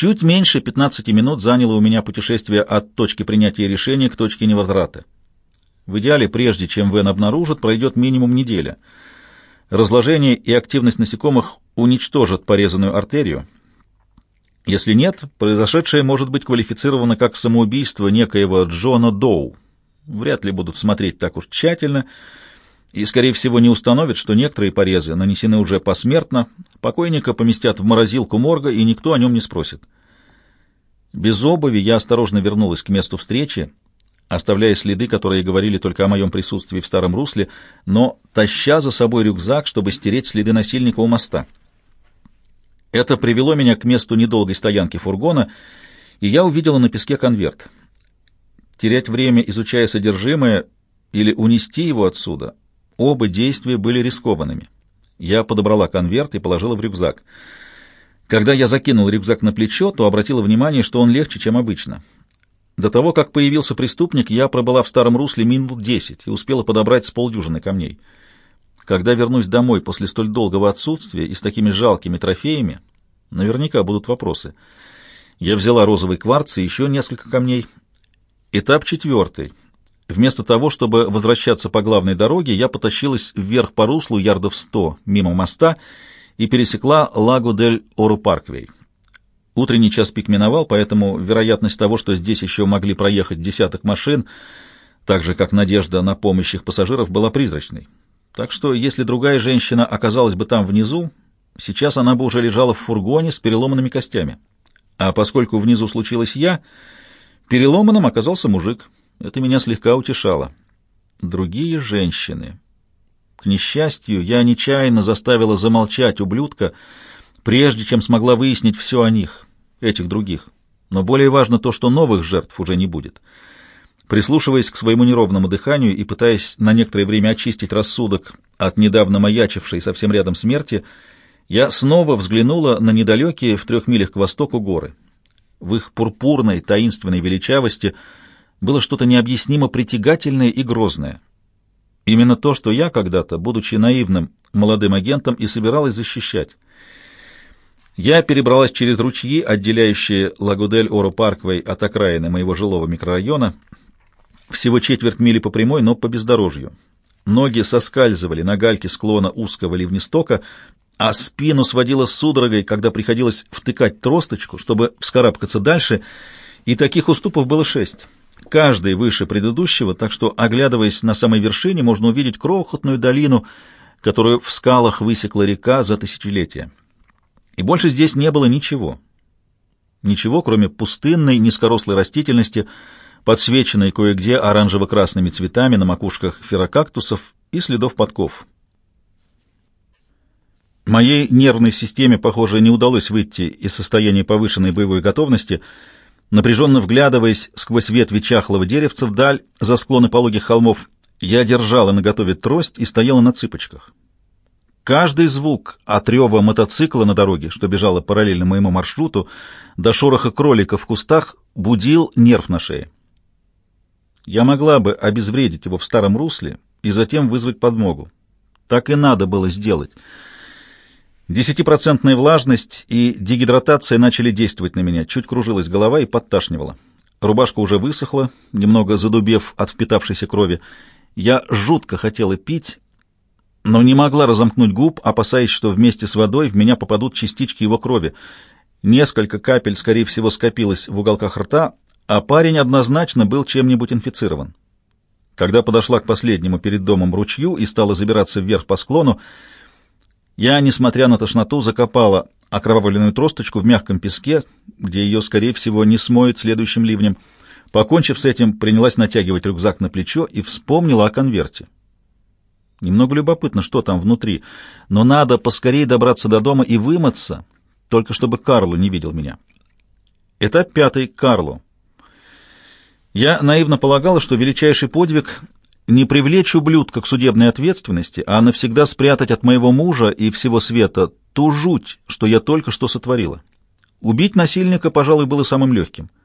Чуть меньше 15 минут заняло у меня путешествие от точки принятия решения к точке невозврата. В идеале, прежде чем Вен обнаружит, пройдет минимум неделя. Разложение и активность насекомых уничтожат порезанную артерию. Если нет, произошедшее может быть квалифицировано как самоубийство некоего Джона Доу. Вряд ли будут смотреть так уж тщательно, и, скорее всего, не установят, что некоторые порезы нанесены уже посмертно, покойника поместят в морозилку морга, и никто о нем не спросит. Без обуви я осторожно вернулась к месту встречи, оставляя следы, которые говорили только о моем присутствии в старом русле, но таща за собой рюкзак, чтобы стереть следы насильника у моста. Это привело меня к месту недолгой стоянки фургона, и я увидела на песке конверт. Терять время, изучая содержимое, или унести его отсюда, оба действия были рискованными. Я подобрала конверт и положила в рюкзак. Когда я закинул рюкзак на плечо, то обратила внимание, что он легче, чем обычно. До того, как появился преступник, я пробыла в старом русле минут десять и успела подобрать с полдюжины камней. Когда вернусь домой после столь долгого отсутствия и с такими жалкими трофеями, наверняка будут вопросы. Я взяла розовый кварц и еще несколько камней. Этап четвертый. Вместо того, чтобы возвращаться по главной дороге, я потащилась вверх по руслу ярдов сто мимо моста и пересекла Лагу дель Ору-Парквей. Утренний час пик миновал, поэтому вероятность того, что здесь еще могли проехать десяток машин, так же, как надежда на помощь их пассажиров, была призрачной. Так что, если другая женщина оказалась бы там внизу, сейчас она бы уже лежала в фургоне с переломанными костями. А поскольку внизу случилось я, переломанным оказался мужик. Это меня слегка утешало. Другие женщины. К несчастью, я нечаянно заставила замолчать ублюдка, прежде чем смогла выяснить все о них, этих других. Но более важно то, что новых жертв уже не будет. Прислушиваясь к своему неровному дыханию и пытаясь на некоторое время очистить рассудок от недавно маячившей совсем рядом смерти, я снова взглянула на недалекие в трех милях к востоку горы. В их пурпурной таинственной величавости было что-то необъяснимо притягательное и грозное. Именно то, что я когда-то, будучи наивным молодым агентом, и собиралась защищать. Я перебралась через ручьи, отделяющие Лагудель-Оро-Парквей от окраины моего жилого микрорайона, всего четверть мили по прямой, но по бездорожью. Ноги соскальзывали на гальке склона узкого ливнестока, а спину сводило судорогой, когда приходилось втыкать тросточку, чтобы вскарабкаться дальше, и таких уступов было шесть. Каждый выше предыдущего, так что, оглядываясь на самой вершине, можно увидеть крохотную долину, которую в скалах высекла река за тысячелетия. И больше здесь не было ничего. Ничего, кроме пустынной, низкорослой растительности, подсвеченной кое-где оранжево-красными цветами на макушках ферокактусов и следов подков. Моей нервной системе, похоже, не удалось выйти из состояния повышенной боевой готовности, напряженно вглядываясь сквозь ветви чахлого деревца вдаль за склоны пологих холмов, я держала наготове трость и стояла на цыпочках. Каждый звук от рева мотоцикла на дороге, что бежало параллельно моему маршруту, до шороха кролика в кустах, будил нерв на шее. Я могла бы обезвредить его в старом русле и затем вызвать подмогу. Так и надо было сделать. Десятипроцентная влажность и дегидратация начали действовать на меня. Чуть кружилась голова и подташнивала. Рубашка уже высохла, немного задубев от впитавшейся крови. Я жутко хотела пить, но не могла разомкнуть губ, опасаясь, что вместе с водой в меня попадут частички его крови. Несколько капель, скорее всего, скопилось в уголках рта, а парень однозначно был чем-нибудь инфицирован. Когда подошла к последнему перед домом ручью и стала забираться вверх по склону, я, несмотря на тошноту, закопала окровавленную тросточку в мягком песке, где ее, скорее всего, не смоет следующим ливнем. Покончив с этим, принялась натягивать рюкзак на плечо и вспомнила о конверте. Немного любопытно, что там внутри, но надо поскорее добраться до дома и вымыться, только чтобы Карло не видел меня. Этап пятый. Карло. Я наивно полагала, что величайший подвиг — не привлечь ублюдка к судебной ответственности, а навсегда спрятать от моего мужа и всего света ту жуть, что я только что сотворила. Убить насильника, пожалуй, было самым легким —